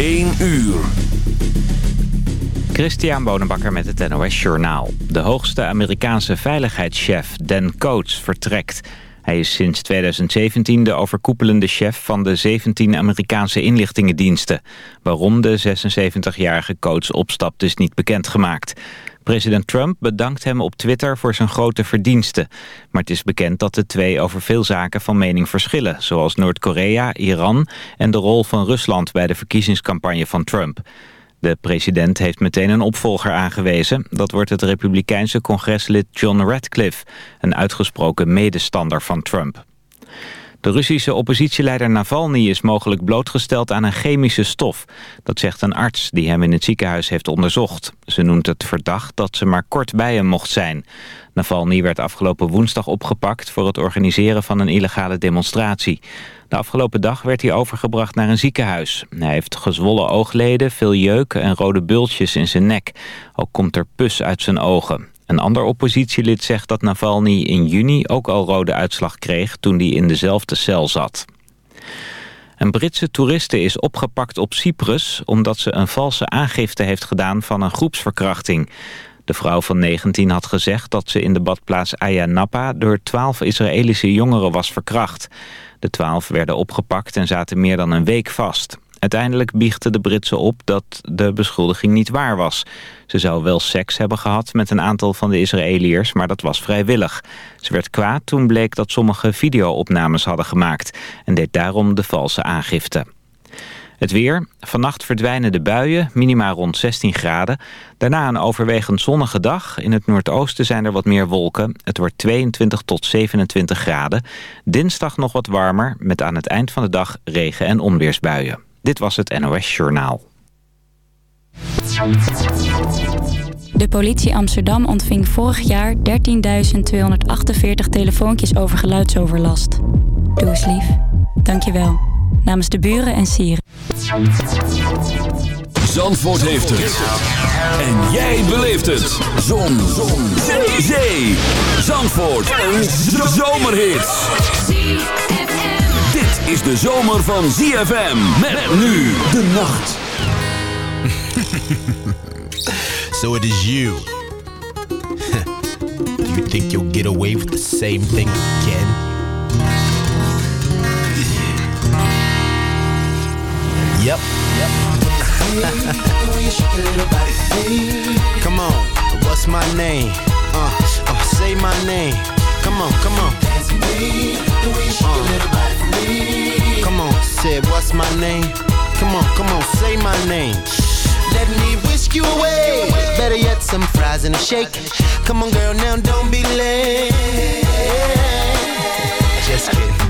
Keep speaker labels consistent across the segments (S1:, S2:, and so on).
S1: 1 uur.
S2: Christian Bonenbakker met het NOS Journaal. De hoogste Amerikaanse veiligheidschef Dan Coates vertrekt. Hij is sinds 2017 de overkoepelende chef van de 17 Amerikaanse inlichtingendiensten. Waarom de 76-jarige Coates opstapt is niet bekendgemaakt. President Trump bedankt hem op Twitter voor zijn grote verdiensten. Maar het is bekend dat de twee over veel zaken van mening verschillen... zoals Noord-Korea, Iran en de rol van Rusland bij de verkiezingscampagne van Trump. De president heeft meteen een opvolger aangewezen. Dat wordt het republikeinse congreslid John Radcliffe... een uitgesproken medestander van Trump. De Russische oppositieleider Navalny is mogelijk blootgesteld aan een chemische stof. Dat zegt een arts die hem in het ziekenhuis heeft onderzocht. Ze noemt het verdacht dat ze maar kort bij hem mocht zijn. Navalny werd afgelopen woensdag opgepakt voor het organiseren van een illegale demonstratie. De afgelopen dag werd hij overgebracht naar een ziekenhuis. Hij heeft gezwollen oogleden, veel jeuk en rode bultjes in zijn nek. Ook komt er pus uit zijn ogen. Een ander oppositielid zegt dat Navalny in juni ook al rode uitslag kreeg toen hij in dezelfde cel zat. Een Britse toeriste is opgepakt op Cyprus omdat ze een valse aangifte heeft gedaan van een groepsverkrachting. De vrouw van 19 had gezegd dat ze in de badplaats Ayia Napa door 12 Israëlische jongeren was verkracht. De 12 werden opgepakt en zaten meer dan een week vast. Uiteindelijk biechtte de Britse op dat de beschuldiging niet waar was. Ze zou wel seks hebben gehad met een aantal van de Israëliërs, maar dat was vrijwillig. Ze werd kwaad toen bleek dat sommige videoopnames hadden gemaakt... en deed daarom de valse aangifte. Het weer. Vannacht verdwijnen de buien, minima rond 16 graden. Daarna een overwegend zonnige dag. In het noordoosten zijn er wat meer wolken. Het wordt 22 tot 27 graden. Dinsdag nog wat warmer, met aan het eind van de dag regen- en onweersbuien. Dit was het NOS Journaal.
S3: De politie Amsterdam ontving vorig jaar 13.248 telefoontjes over geluidsoverlast. Doe eens lief. Dank je wel. Namens de buren en sieren.
S1: Zandvoort heeft het. En jij beleeft het. Zon. Zon. Zee. Zee. Zandvoort. Een zomerhit. Is de zomer van ZFM. Met nu de nacht.
S4: so it is you. Do you think you'll get away with the same thing again? Yep. Yep. come on, what's my name? Uh, uh, say my name. Come on, come on. Uh, come on, say what's my name? Come on, come on, say my name. Let me whisk you away. Better yet, some fries and a shake. Come on, girl, now don't be late. Just kidding.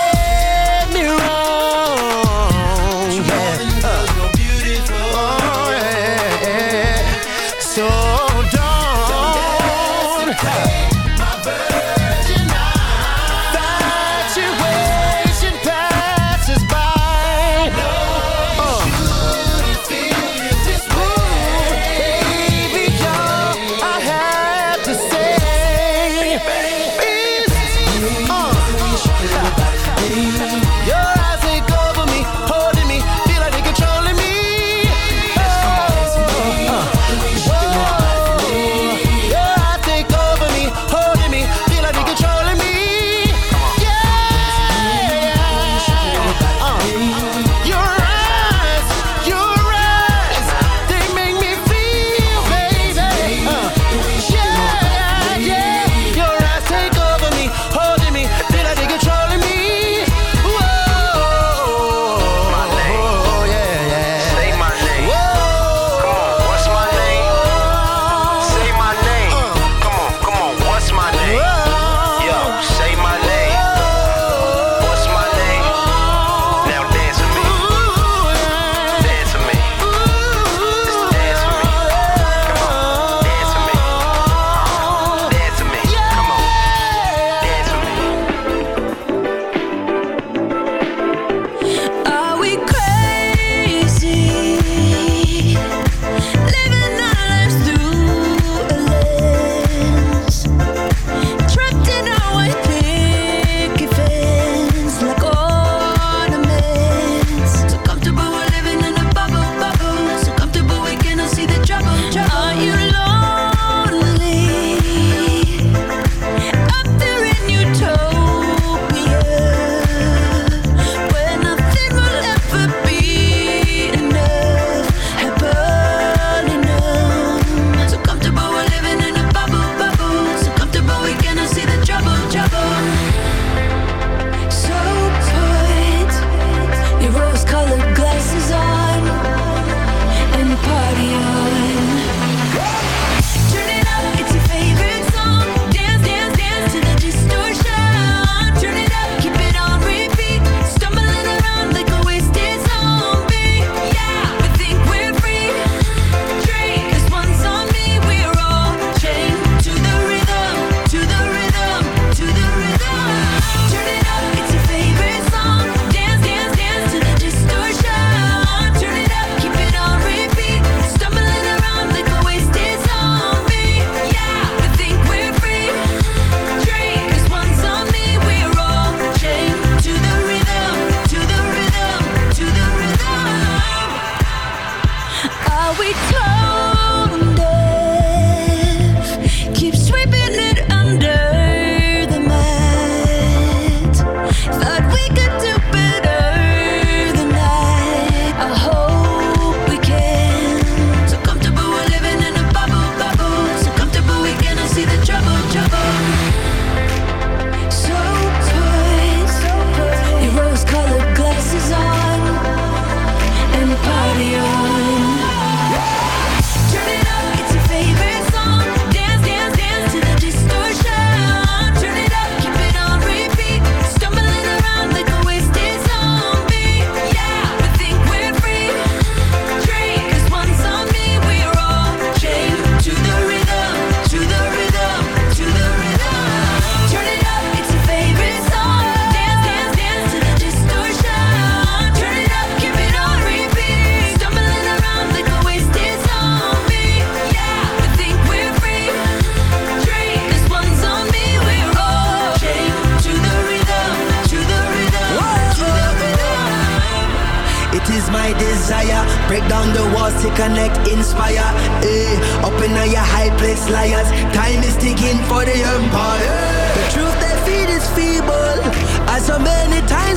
S4: so many
S5: times.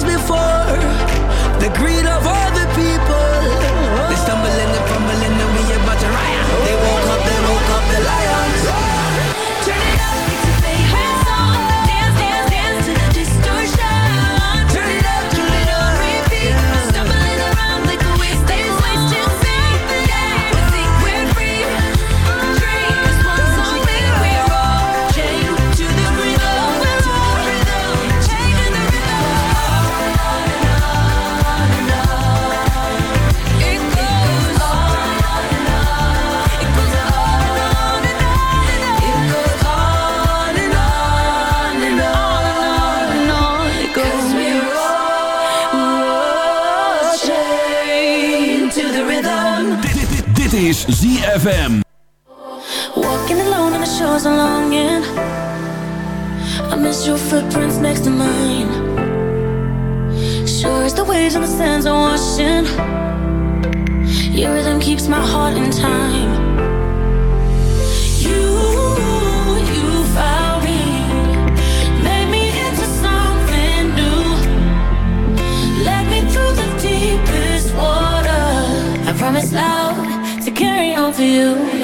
S5: ZFM.
S6: Walking alone on the shores of longing. I miss your footprints next to mine. Sure as the waves and the sands are washing. Your rhythm keeps my heart in time. You, you found me, made me into something new. Led me through the deepest water. I promise to for you.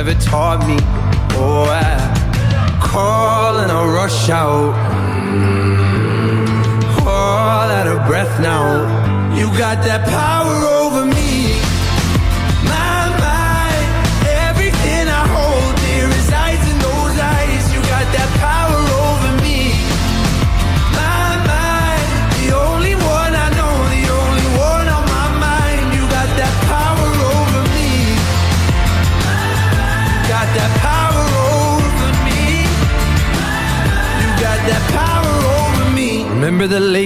S7: Ever taught me.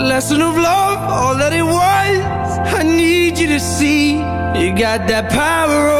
S7: That lesson of love, all that it was. I need you to see. You got that power